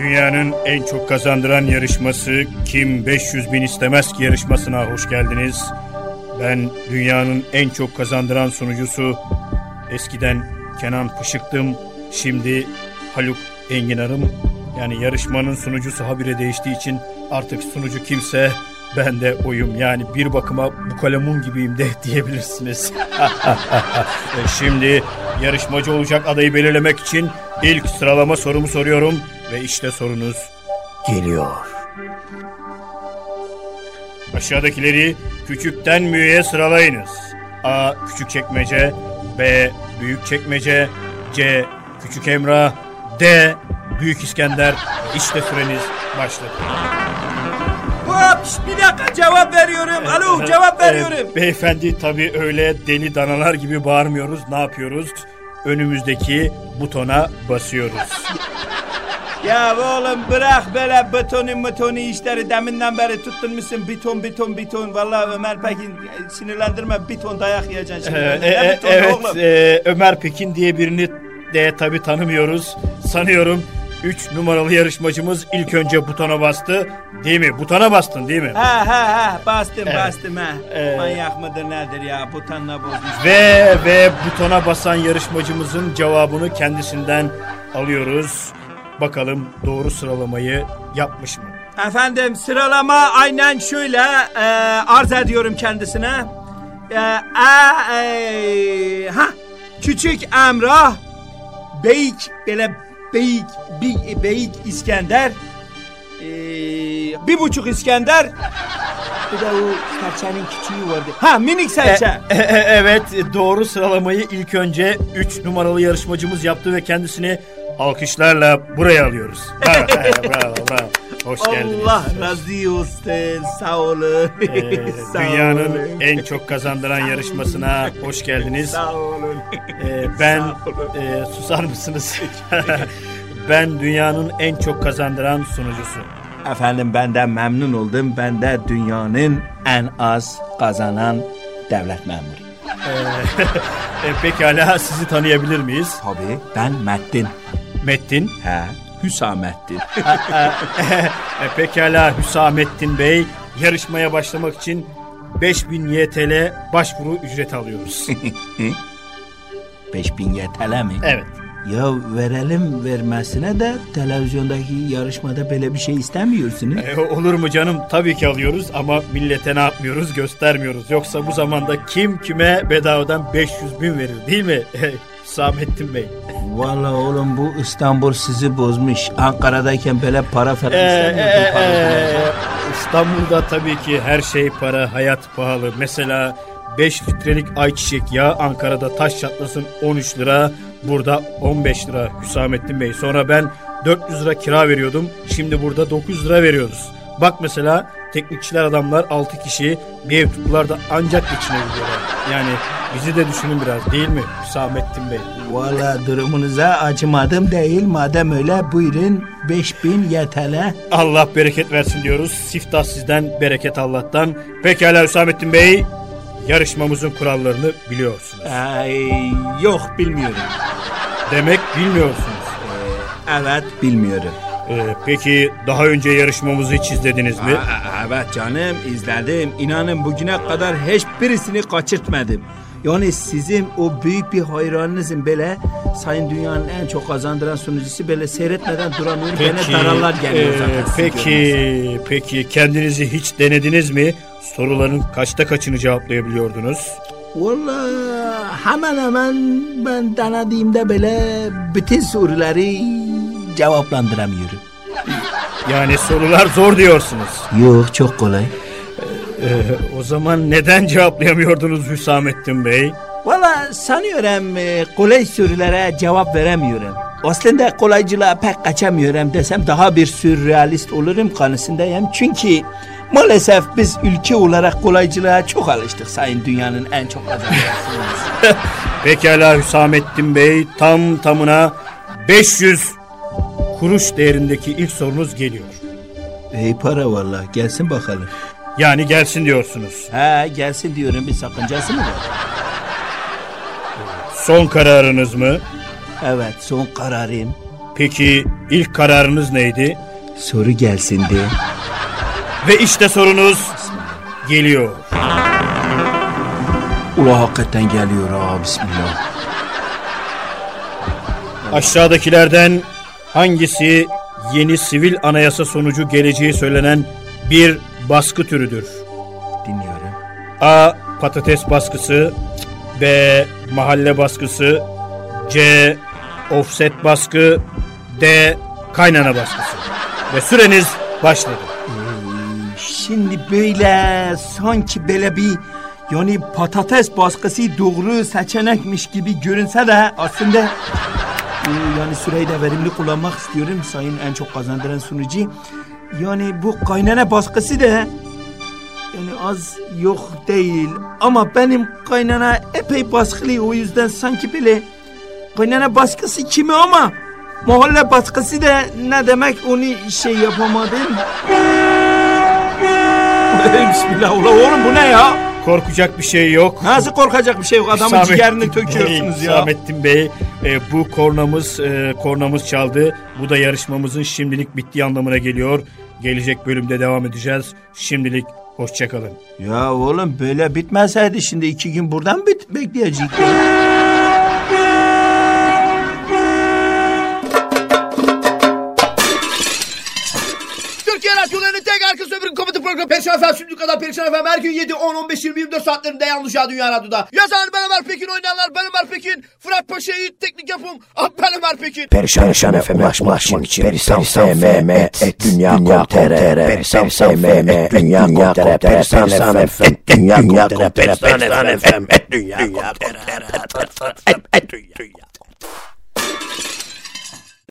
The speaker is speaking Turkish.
Dünyanın en çok kazandıran yarışması Kim 500 bin istemez ki yarışmasına hoş geldiniz. Ben dünyanın en çok kazandıran sunucusu eskiden Kenan Pışıktım. Şimdi Haluk Enginar'ım. Yani yarışmanın sunucusu habire değiştiği için artık sunucu kimse ben de oyum. Yani bir bakıma bu kalemun gibiyim de diyebilirsiniz. E, Şimdi yarışmacı olacak adayı belirlemek için ilk sıralama sorumu soruyorum. Ve işte sorunuz Geliyor. Aşağıdakileri küçükten büyüğe sıralayınız. A. Küçük çekmece B. Büyük çekmece C. Küçük Emrah D. Büyük İskender İşte süreniz başladı. Hop şş, bir dakika cevap veriyorum. Alo cevap veriyorum. Ee, beyefendi tabii öyle deli danalar gibi bağırmıyoruz. Ne yapıyoruz? Önümüzdeki butona basıyoruz. Ya oğlum bırak böyle betonu metonu işleri deminden beri tuttun musun beton beton beton. Vallahi Ömer Pekin sinirlendirme beton dayak yiyeceksin şimdi. Ee, e- e- betonu evet oğlum? e, Ömer Pekin diye birini de tabii tanımıyoruz. Sanıyorum 3 numaralı yarışmacımız ilk önce butona bastı. Değil mi? Butona bastın değil mi? Ha ha ha bastım Evet. bastım ha. Ee, Manyak mıdır nedir ya butonla bozmuş. Ve ve butona basan yarışmacımızın cevabını kendisinden alıyoruz. Bakalım doğru sıralamayı yapmış mı? Efendim sıralama aynen şöyle e, arz ediyorum kendisine. E, e, e, ha küçük Emrah, Beyik böyle Beyik, Bey, Beyik İskender, e, bir buçuk İskender, bir de o serçenin küçüğü vardı. Ha minik serçe. E- e- evet doğru sıralamayı ilk önce 3 numaralı yarışmacımız yaptı ve kendisini alkışlarla buraya alıyoruz. Bravo, bravo, bravo. Hoş geldiniz. Allah razı olsun sağ olun. Ee, Sağ dünyanın olun. en çok kazandıran yarışmasına hoş geldiniz. Sağ olun. Ee, ben Sağ olun. e, susar mısınız? ben dünyanın en çok kazandıran sunucusu. Efendim ben de memnun oldum. Ben de dünyanın en az kazanan devlet memuruyum. E, pekala sizi tanıyabilir miyiz? Tabii ben Mettin. Mettin. He Hüsamettin. E, pekala Hüsamettin Bey yarışmaya başlamak için 5000 YTL başvuru ücreti alıyoruz. 5000 YTL mi? evet. Ya verelim vermesine de televizyondaki yarışmada böyle bir şey istemiyorsunuz. E, olur mu canım? Tabii ki alıyoruz ama millete ne yapmıyoruz göstermiyoruz. Yoksa bu zamanda kim kime bedavadan 500 bin verir değil mi? Hüsamettin Bey. Vallahi oğlum bu İstanbul sizi bozmuş. Ankara'dayken böyle para falan Ee, e, para e. İstanbul'da tabii ki her şey para, hayat pahalı. Mesela 5 litrelik ayçiçek yağı Ankara'da taş çatlasın 13 lira, burada 15 lira Hüsamettin Bey. Sonra ben 400 lira kira veriyordum, şimdi burada 900 lira veriyoruz. Bak mesela teknikçiler adamlar 6 kişi bir ev tuttular da ancak geçinebiliyorlar. Yani bizi de düşünün biraz değil mi Hüsamettin Bey? Vallahi durumunuza acımadım değil. Madem öyle buyurun 5000 YTL. Allah bereket versin diyoruz. Siftah sizden, bereket Allah'tan. Pekala Hüsamettin Bey, yarışmamızın kurallarını biliyorsunuz. Ay, yok bilmiyorum. Demek bilmiyorsunuz. Evet bilmiyorum. Ee, peki daha önce yarışmamızı hiç izlediniz mi? Aa, evet canım izledim. İnanın bugüne kadar hiçbirisini kaçırtmadım. Yani sizin o büyük bir hayranınızın böyle Sayın Dünya'nın en çok kazandıran sunucusu böyle seyretmeden duramıyorum. Bana dararlar geliyor e, zaten. peki, peki kendinizi hiç denediniz mi? Soruların kaçta kaçını cevaplayabiliyordunuz? Vallahi hemen hemen ben denediğimde böyle bütün soruları cevaplandıramıyorum. Yani sorular zor diyorsunuz. Yok çok kolay. Ee, o zaman neden cevaplayamıyordunuz Hüsamettin Bey? Valla sanıyorum e, kolay sorulara cevap veremiyorum. Aslında kolaycılığa pek kaçamıyorum desem daha bir sürrealist olurum kanısındayım. Çünkü maalesef biz ülke olarak kolaycılığa çok alıştık sayın dünyanın en çok kazanan. Pekala Hüsamettin Bey tam tamına 500 kuruş değerindeki ilk sorunuz geliyor. İyi para valla gelsin bakalım. Yani gelsin diyorsunuz. Ha gelsin diyorum bir sakıncası mı var? Son kararınız mı? Evet son kararım. Peki ilk kararınız neydi? Soru gelsin de. Ve işte sorunuz geliyor. Ula hakikaten geliyor ha bismillah. Aşağıdakilerden hangisi yeni sivil anayasa sonucu geleceği söylenen bir baskı türüdür? Dinliyorum. A. Patates baskısı B. Mahalle baskısı C. Offset baskı D. Kaynana baskısı Ve süreniz başladı. Şimdi böyle sanki böyle bir yani patates baskısı doğru seçenekmiş gibi görünse de aslında e, yani süreyi de verimli kullanmak istiyorum sayın en çok kazandıran sunucu. Yani bu kaynana baskısı da yani az yok değil ama benim kaynana epey baskılı o yüzden sanki böyle kaynana baskısı kimi ama mahalle baskısı da ne demek onu şey yapamadım. Bismillah oğlum bu ne ya? Korkacak bir şey yok. Nasıl korkacak bir şey yok adamın Hüsamettin ciğerini Bey, töküyorsunuz ya. Hüsamettin Bey e, bu kornamız e, kornamız çaldı. Bu da yarışmamızın şimdilik bittiği anlamına geliyor. Gelecek bölümde devam edeceğiz. Şimdilik hoşçakalın. Ya oğlum böyle bitmeseydi şimdi iki gün buradan bit bekleyecektik. Tek arkası öbürün komedi programı Perişan Efem Sündü kadar Perişan Efem her gün 7, 10, 15, 20, 24 saatlerinde yalnız ya Dünya Radyo'da. Yazan ben Ömer Pekin, oynayanlar ben Ömer Pekin, Fırat Paşa Yiğit, teknik yapım ah, ben Ömer Pekin. Perişan Perişan FM ulaşmak için Perişan FM et dünya com tr Perişan FM et dünya com tr Perişan FM et dünya com tr Perişan FM et dünya com tr et dünya